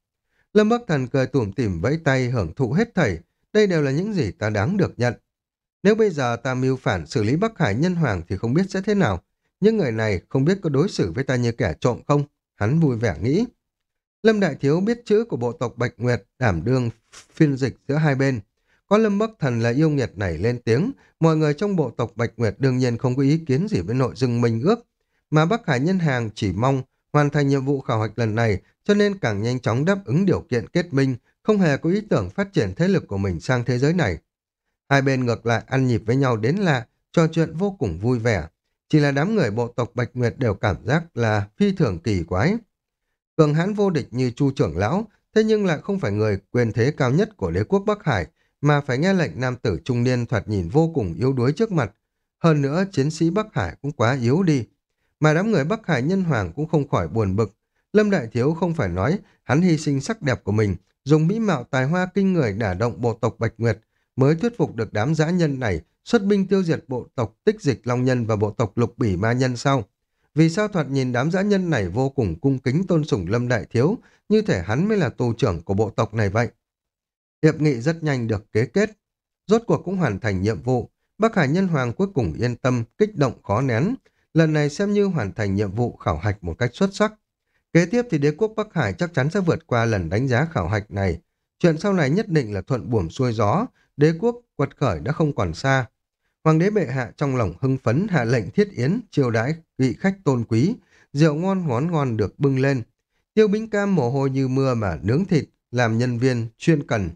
Lâm Bắc Thần cười tủm tỉm vẫy tay hưởng thụ hết thảy, đây đều là những gì ta đáng được nhận. Nếu bây giờ ta mưu phản xử lý Bắc Hải nhân hoàng thì không biết sẽ thế nào. Nhưng người này không biết có đối xử với ta như kẻ trộm không? Hắn vui vẻ nghĩ. Lâm Đại Thiếu biết chữ của bộ tộc Bạch Nguyệt đảm đương phiên dịch giữa hai bên. Có Lâm Bắc Thần là yêu nghiệt này lên tiếng, mọi người trong bộ tộc Bạch Nguyệt đương nhiên không có ý kiến gì với nội dung minh ước. Mà Bắc Hải Nhân Hàng chỉ mong hoàn thành nhiệm vụ khảo hạch lần này cho nên càng nhanh chóng đáp ứng điều kiện kết minh, không hề có ý tưởng phát triển thế lực của mình sang thế giới này. Hai bên ngược lại ăn nhịp với nhau đến lạ, trò chuyện vô cùng vui vẻ. Chỉ là đám người bộ tộc Bạch Nguyệt đều cảm giác là phi thường kỳ quái. Cường hãn vô địch như Chu trưởng lão, thế nhưng lại không phải người quyền thế cao nhất của đế quốc Bắc Hải, mà phải nghe lệnh nam tử trung niên thoạt nhìn vô cùng yếu đuối trước mặt. Hơn nữa, chiến sĩ Bắc Hải cũng quá yếu đi. Mà đám người Bắc Hải nhân hoàng cũng không khỏi buồn bực. Lâm Đại Thiếu không phải nói hắn hy sinh sắc đẹp của mình, dùng mỹ mạo tài hoa kinh người đả động bộ tộc Bạch Nguyệt, mới thuyết phục được đám dã nhân này xuất binh tiêu diệt bộ tộc tích dịch Long Nhân và bộ tộc Lục Bỉ Ma Nhân sau. Vì sao thoạt nhìn đám dã nhân này vô cùng cung kính tôn sủng Lâm Đại Thiếu, như thể hắn mới là tù trưởng của bộ tộc này vậy? Hiệp nghị rất nhanh được kế kết. Rốt cuộc cũng hoàn thành nhiệm vụ. Bắc Hải Nhân Hoàng cuối cùng yên tâm, kích động khó nén. Lần này xem như hoàn thành nhiệm vụ khảo hạch một cách xuất sắc. Kế tiếp thì đế quốc Bắc Hải chắc chắn sẽ vượt qua lần đánh giá khảo hạch này. Chuyện sau này nhất định là thuận buồm xuôi gió, đế quốc quật khởi đã không còn xa. Hoàng đế bệ hạ trong lòng hưng phấn hạ lệnh thiết yến, chiêu đãi vị khách tôn quý, rượu ngon ngón ngon được bưng lên. Tiêu bính cam mồ hôi như mưa mà nướng thịt, làm nhân viên chuyên cần.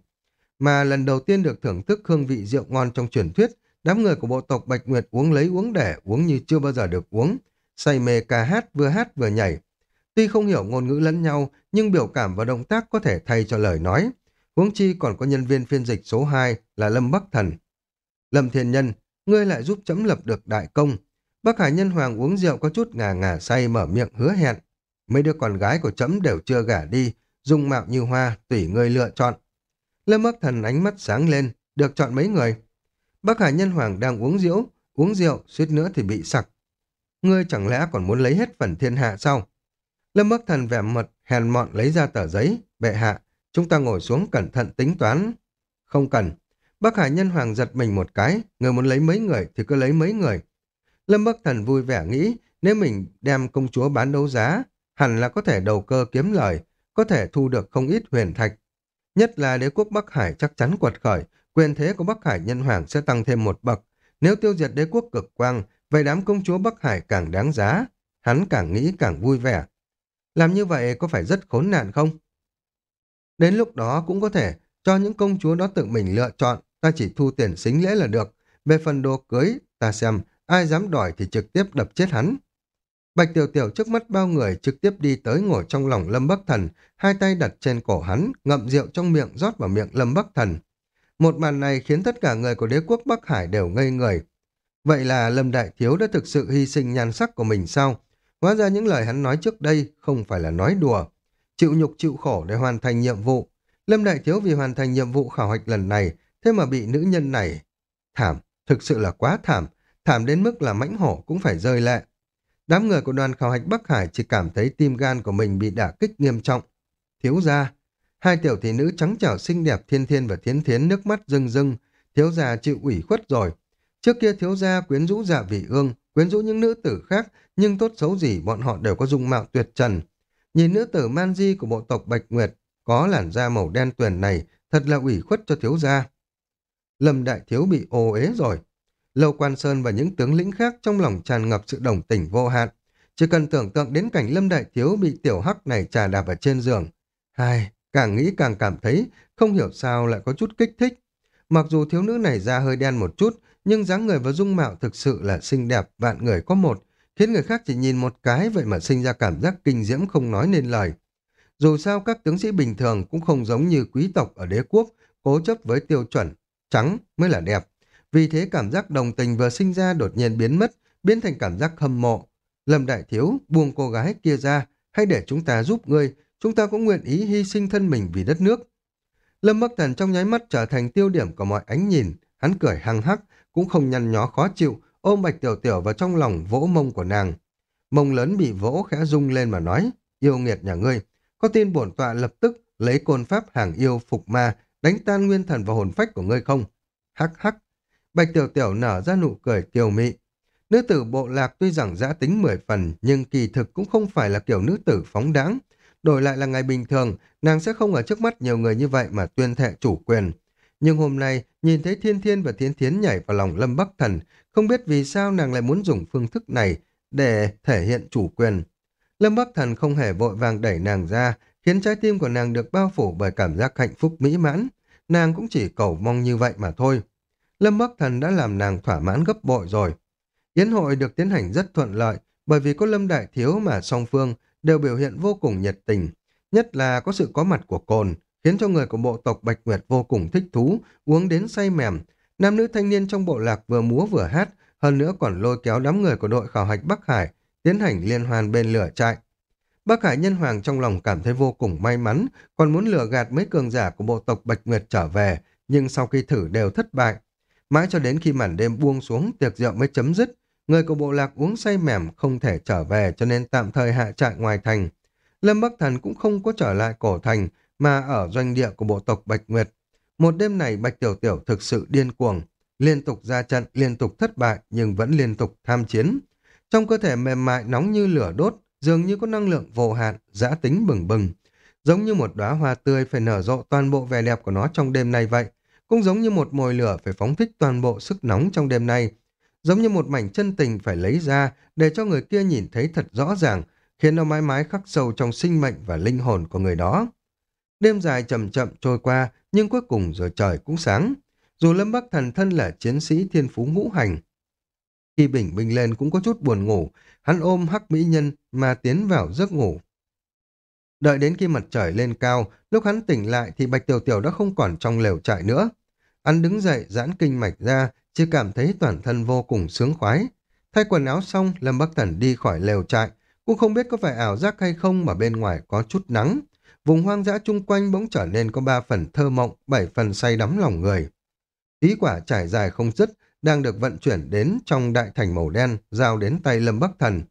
Mà lần đầu tiên được thưởng thức hương vị rượu ngon trong truyền thuyết, đám người của bộ tộc Bạch Nguyệt uống lấy uống để, uống như chưa bao giờ được uống. Say mê ca hát, vừa hát vừa nhảy. Tuy không hiểu ngôn ngữ lẫn nhau, nhưng biểu cảm và động tác có thể thay cho lời nói. Huống chi còn có nhân viên phiên dịch số 2 là Lâm Bắc Thần. Lâm Thiên Nhân, ngươi lại giúp chấm lập được đại công. Bắc Hải Nhân Hoàng uống rượu có chút ngà ngà say mở miệng hứa hẹn. Mấy đứa con gái của chấm đều chưa gả đi, dung mạo như hoa, tùy ngươi lựa chọn. Lâm Bắc Thần ánh mắt sáng lên, được chọn mấy người. Bắc Hải Nhân Hoàng đang uống rượu, uống rượu, suýt nữa thì bị sặc. Ngươi chẳng lẽ còn muốn lấy hết phần thiên hạ sao? Lâm Bắc Thần vẻ mật, hèn mọn lấy ra tờ giấy, bệ hạ, chúng ta ngồi xuống cẩn thận tính toán. Không cần. Bắc Hải Nhân Hoàng giật mình một cái, người muốn lấy mấy người thì cứ lấy mấy người. Lâm Bắc Thần vui vẻ nghĩ, nếu mình đem công chúa bán đấu giá, hẳn là có thể đầu cơ kiếm lời, có thể thu được không ít huyền thạch. Nhất là đế quốc Bắc Hải chắc chắn quật khởi, quyền thế của Bắc Hải Nhân Hoàng sẽ tăng thêm một bậc. Nếu tiêu diệt đế quốc cực quang, vậy đám công chúa Bắc Hải càng đáng giá. Hắn càng nghĩ càng vui vẻ. Làm như vậy có phải rất khốn nạn không? Đến lúc đó cũng có thể cho những công chúa đó tự mình lựa chọn, ta chỉ thu tiền xính lễ là được. Về phần đồ cưới, ta xem ai dám đòi thì trực tiếp đập chết hắn. Bạch Tiểu Tiểu trước mắt bao người trực tiếp đi tới ngồi trong lòng Lâm Bắc Thần, hai tay đặt trên cổ hắn, ngậm rượu trong miệng rót vào miệng Lâm Bắc Thần. Một màn này khiến tất cả người của đế quốc Bắc Hải đều ngây người. Vậy là Lâm Đại Thiếu đã thực sự hy sinh nhan sắc của mình sao? Hóa ra những lời hắn nói trước đây không phải là nói đùa. Chịu nhục chịu khổ để hoàn thành nhiệm vụ. Lâm Đại Thiếu vì hoàn thành nhiệm vụ khảo hạch lần này, thế mà bị nữ nhân này... Thảm, thực sự là quá thảm, thảm đến mức là mãnh hổ cũng phải rơi lệ. Đám người của đoàn khảo hạch Bắc Hải chỉ cảm thấy tim gan của mình bị đả kích nghiêm trọng. Thiếu gia, hai tiểu thị nữ trắng trẻo xinh đẹp thiên thiên và thiến thiến nước mắt rưng rưng, thiếu gia chịu ủy khuất rồi. Trước kia thiếu gia quyến rũ dạ vị ương, quyến rũ những nữ tử khác, nhưng tốt xấu gì bọn họ đều có dung mạo tuyệt trần. Nhìn nữ tử man di của bộ tộc Bạch Nguyệt, có làn da màu đen tuyền này, thật là ủy khuất cho thiếu gia. Lâm đại thiếu bị ô ế rồi. Lâu Quan Sơn và những tướng lĩnh khác trong lòng tràn ngập sự đồng tình vô hạn. Chỉ cần tưởng tượng đến cảnh Lâm Đại Thiếu bị tiểu hắc này trà đạp ở trên giường. Hai, càng nghĩ càng cảm thấy không hiểu sao lại có chút kích thích. Mặc dù thiếu nữ này da hơi đen một chút, nhưng dáng người và dung mạo thực sự là xinh đẹp, vạn người có một, khiến người khác chỉ nhìn một cái vậy mà sinh ra cảm giác kinh diễm không nói nên lời. Dù sao các tướng sĩ bình thường cũng không giống như quý tộc ở đế quốc, cố chấp với tiêu chuẩn, trắng mới là đẹp. Vì thế cảm giác đồng tình vừa sinh ra đột nhiên biến mất, biến thành cảm giác hâm mộ. Lâm Đại Thiếu buông cô gái kia ra, hay để chúng ta giúp ngươi, chúng ta cũng nguyện ý hy sinh thân mình vì đất nước. Lâm Bắc Thần trong nháy mắt trở thành tiêu điểm của mọi ánh nhìn, hắn cười hăng hắc, cũng không nhăn nhó khó chịu, ôm Bạch Tiểu Tiểu vào trong lòng vỗ mông của nàng. Mông lớn bị vỗ khẽ rung lên mà nói, yêu nghiệt nhà ngươi, có tin bổn tọa lập tức lấy côn pháp hàng yêu phục ma, đánh tan nguyên thần và hồn phách của ngươi không? Hắc hắc, Bạch Tiểu Tiểu nở ra nụ cười kiều mị. Nữ tử bộ lạc tuy rằng giã tính mười phần, nhưng kỳ thực cũng không phải là kiểu nữ tử phóng đáng. Đổi lại là ngày bình thường, nàng sẽ không ở trước mắt nhiều người như vậy mà tuyên thệ chủ quyền. Nhưng hôm nay, nhìn thấy Thiên Thiên và Thiên Thiến nhảy vào lòng Lâm Bắc Thần, không biết vì sao nàng lại muốn dùng phương thức này để thể hiện chủ quyền. Lâm Bắc Thần không hề vội vàng đẩy nàng ra, khiến trái tim của nàng được bao phủ bởi cảm giác hạnh phúc mỹ mãn. Nàng cũng chỉ cầu mong như vậy mà thôi. Lâm Bắc Thần đã làm nàng thỏa mãn gấp bội rồi. Yến hội được tiến hành rất thuận lợi, bởi vì có Lâm Đại Thiếu mà song phương đều biểu hiện vô cùng nhiệt tình. Nhất là có sự có mặt của cồn, khiến cho người của bộ tộc Bạch Nguyệt vô cùng thích thú, uống đến say mềm. Nam nữ thanh niên trong bộ lạc vừa múa vừa hát, hơn nữa còn lôi kéo đám người của đội khảo hạch Bắc Hải, tiến hành liên hoàn bên lửa trại bác Hải Nhân Hoàng trong lòng cảm thấy vô cùng may mắn, còn muốn lừa gạt mấy cường giả của bộ tộc Bạch Nguyệt trở về, nhưng sau khi thử đều thất bại. Mãi cho đến khi màn đêm buông xuống, tiệc rượu mới chấm dứt, người của bộ lạc uống say mềm không thể trở về cho nên tạm thời hạ trại ngoài thành. Lâm Bắc Thần cũng không có trở lại cổ thành, mà ở doanh địa của bộ tộc Bạch Nguyệt. Một đêm này Bạch Tiểu Tiểu thực sự điên cuồng, liên tục ra trận, liên tục thất bại nhưng vẫn liên tục tham chiến. Trong cơ thể mềm mại nóng như lửa đốt, dường như có năng lượng vô hạn, giã tính bừng bừng. Giống như một đóa hoa tươi phải nở rộ toàn bộ vẻ đẹp của nó trong đêm nay vậy. Cũng giống như một mồi lửa phải phóng thích toàn bộ sức nóng trong đêm nay. Giống như một mảnh chân tình phải lấy ra để cho người kia nhìn thấy thật rõ ràng, khiến nó mãi mãi khắc sâu trong sinh mệnh và linh hồn của người đó. Đêm dài chậm chậm trôi qua, nhưng cuối cùng rồi trời cũng sáng. Dù Lâm Bắc Thần thân là chiến sĩ thiên phú ngũ hành, khi bình minh lên cũng có chút buồn ngủ, hắn ôm hắc mỹ nhân mà tiến vào giấc ngủ. Đợi đến khi mặt trời lên cao, lúc hắn tỉnh lại thì Bạch Tiểu Tiểu đã không còn trong lều trại nữa. Hắn đứng dậy giãn kinh mạch ra, chỉ cảm thấy toàn thân vô cùng sướng khoái. Thay quần áo xong, Lâm Bắc Thần đi khỏi lều trại, cũng không biết có phải ảo giác hay không mà bên ngoài có chút nắng. Vùng hoang dã chung quanh bỗng trở nên có ba phần thơ mộng, bảy phần say đắm lòng người. Ý quả trải dài không dứt, đang được vận chuyển đến trong đại thành màu đen, giao đến tay Lâm Bắc Thần.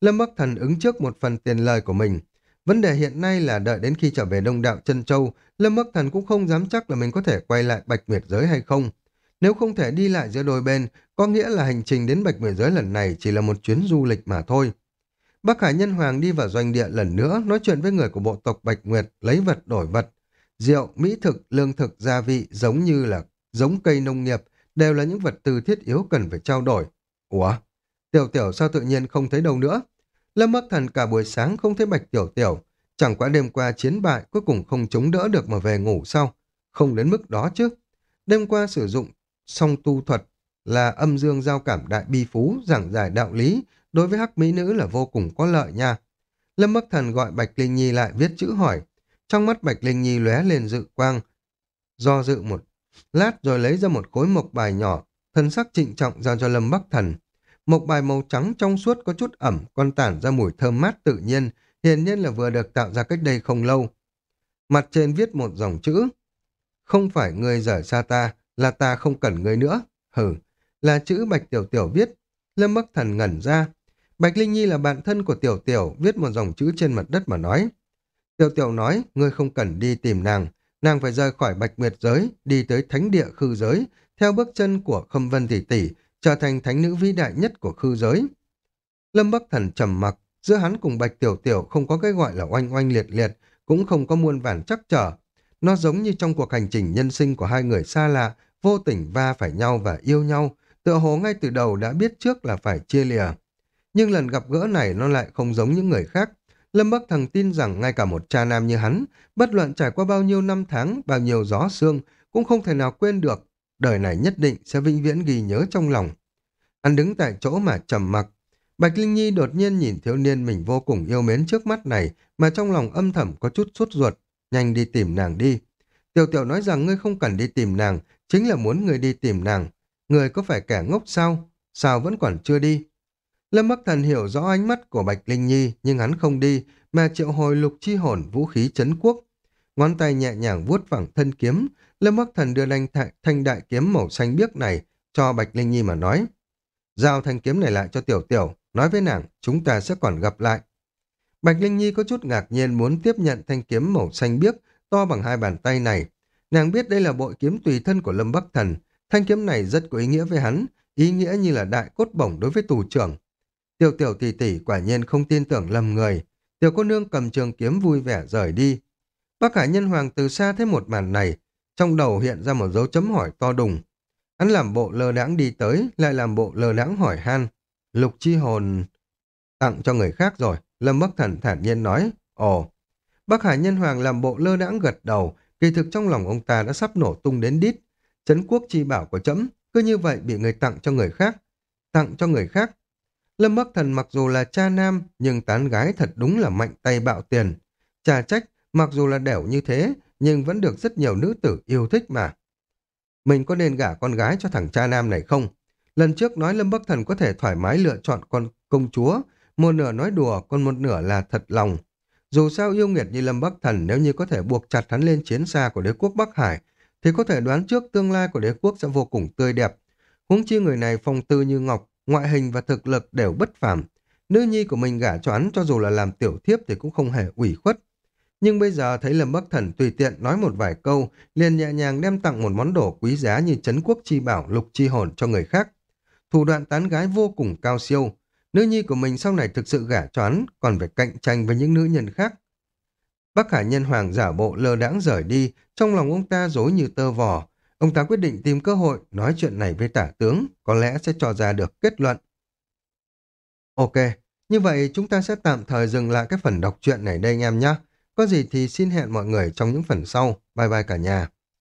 Lâm Bắc Thần ứng trước một phần tiền lời của mình. Vấn đề hiện nay là đợi đến khi trở về Đông Đạo chân Châu, Lâm Bắc Thần cũng không dám chắc là mình có thể quay lại Bạch Nguyệt Giới hay không. Nếu không thể đi lại giữa đôi bên, có nghĩa là hành trình đến Bạch Nguyệt Giới lần này chỉ là một chuyến du lịch mà thôi. Bắc Hải Nhân Hoàng đi vào doanh địa lần nữa, nói chuyện với người của bộ tộc Bạch Nguyệt, lấy vật đổi vật. Rượu, mỹ thực, lương thực, gia vị giống như là giống cây nông nghiệp, đều là những vật tư thiết yếu cần phải trao đổi. Ủa? Tiểu tiểu sao tự nhiên không thấy đâu nữa? Lâm Bắc Thần cả buổi sáng không thấy bạch tiểu tiểu. Chẳng qua đêm qua chiến bại cuối cùng không chống đỡ được mà về ngủ sau, Không đến mức đó chứ. Đêm qua sử dụng song tu thuật là âm dương giao cảm đại bi phú, giảng giải đạo lý, đối với hắc mỹ nữ là vô cùng có lợi nha. Lâm Bắc Thần gọi Bạch Linh Nhi lại viết chữ hỏi. Trong mắt Bạch Linh Nhi lóe lên dự quang. Do dự một lát rồi lấy ra một khối mộc bài nhỏ, thân sắc trịnh trọng giao cho Lâm Bắc Thần. Mộc bài màu trắng trong suốt có chút ẩm, còn tản ra mùi thơm mát tự nhiên, hiển nhiên là vừa được tạo ra cách đây không lâu. Mặt trên viết một dòng chữ, không phải người rời xa ta, là ta không cần người nữa. Hừ, là chữ Bạch Tiểu Tiểu viết. Lâm Bắc Thần ngẩn ra. Bạch Linh Nhi là bạn thân của Tiểu Tiểu, viết một dòng chữ trên mặt đất mà nói. Tiểu Tiểu nói, ngươi không cần đi tìm nàng, nàng phải rời khỏi bạch nguyệt giới, đi tới thánh địa khư giới, theo bước chân của khâm vân tỷ tỷ, trở thành thánh nữ vĩ đại nhất của khư giới. Lâm Bắc Thần trầm mặc, giữa hắn cùng Bạch Tiểu Tiểu không có cái gọi là oanh oanh liệt liệt, cũng không có muôn vàn chắc trở. Nó giống như trong cuộc hành trình nhân sinh của hai người xa lạ, vô tình va phải nhau và yêu nhau, tựa hồ ngay từ đầu đã biết trước là phải chia lìa. Nhưng lần gặp gỡ này nó lại không giống những người khác, Lâm Bắc Thần tin rằng ngay cả một cha nam như hắn, bất luận trải qua bao nhiêu năm tháng, bao nhiêu gió sương, cũng không thể nào quên được. Đời này nhất định sẽ vĩnh viễn ghi nhớ trong lòng. Hắn đứng tại chỗ mà trầm mặc. Bạch Linh Nhi đột nhiên nhìn thiếu niên mình vô cùng yêu mến trước mắt này, mà trong lòng âm thầm có chút sốt ruột. Nhanh đi tìm nàng đi. Tiểu tiểu nói rằng ngươi không cần đi tìm nàng, chính là muốn ngươi đi tìm nàng. Ngươi có phải kẻ ngốc sao? Sao vẫn còn chưa đi? Lâm Bắc Thần hiểu rõ ánh mắt của Bạch Linh Nhi, nhưng hắn không đi, mà triệu hồi lục chi hồn vũ khí chấn quốc. Ngón tay nhẹ nhàng vuốt phẳng thân kiếm, Lâm Bắc Thần đưa thanh, thanh đại kiếm màu xanh biếc này cho Bạch Linh Nhi mà nói. Giao thanh kiếm này lại cho Tiểu Tiểu, nói với nàng, chúng ta sẽ còn gặp lại. Bạch Linh Nhi có chút ngạc nhiên muốn tiếp nhận thanh kiếm màu xanh biếc to bằng hai bàn tay này. Nàng biết đây là bội kiếm tùy thân của Lâm Bắc Thần, Thanh kiếm này rất có ý nghĩa với hắn, ý nghĩa như là đại cốt bổng đối với tù trưởng. Tiểu tiểu tỷ tỷ quả nhiên không tin tưởng lầm người. Tiểu cô nương cầm trường kiếm vui vẻ rời đi. Bác Hải Nhân Hoàng từ xa thấy một màn này, trong đầu hiện ra một dấu chấm hỏi to đùng. Hắn làm bộ lơ đãng đi tới, lại làm bộ lơ đãng hỏi han. Lục chi hồn tặng cho người khác rồi, Lâm Bắc Thần thản nhiên nói, ồ. Bắc Hải Nhân Hoàng làm bộ lơ đãng gật đầu, kỳ thực trong lòng ông ta đã sắp nổ tung đến đít. Chấn quốc chi bảo của chấm, cứ như vậy bị người tặng cho người khác. Tặng cho người khác. Lâm Bắc Thần mặc dù là cha nam, nhưng tán gái thật đúng là mạnh tay bạo tiền. trà trách, mặc dù là đẻo như thế, nhưng vẫn được rất nhiều nữ tử yêu thích mà. Mình có nên gả con gái cho thằng cha nam này không? Lần trước nói Lâm Bắc Thần có thể thoải mái lựa chọn con công chúa, một nửa nói đùa, còn một nửa là thật lòng. Dù sao yêu nghiệt như Lâm Bắc Thần nếu như có thể buộc chặt hắn lên chiến xa của đế quốc Bắc Hải, thì có thể đoán trước tương lai của đế quốc sẽ vô cùng tươi đẹp. Huống chi người này phong tư như ngọc, ngoại hình và thực lực đều bất phàm. Nữ nhi của mình gả cho hắn cho dù là làm tiểu thiếp thì cũng không hề ủy khuất. Nhưng bây giờ thấy Lâm Bắc Thần tùy tiện nói một vài câu, liền nhẹ nhàng đem tặng một món đồ quý giá như chấn quốc chi bảo lục chi hồn cho người khác. Thủ đoạn tán gái vô cùng cao siêu. Nữ nhi của mình sau này thực sự gả choán, còn phải cạnh tranh với những nữ nhân khác. Bắc Hải Nhân Hoàng giả bộ lơ đãng rời đi, trong lòng ông ta dối như tơ vò. Ông ta quyết định tìm cơ hội nói chuyện này với tả tướng, có lẽ sẽ cho ra được kết luận. Ok, như vậy chúng ta sẽ tạm thời dừng lại cái phần đọc truyện này đây anh em nhé. Có gì thì xin hẹn mọi người trong những phần sau. Bye bye cả nhà.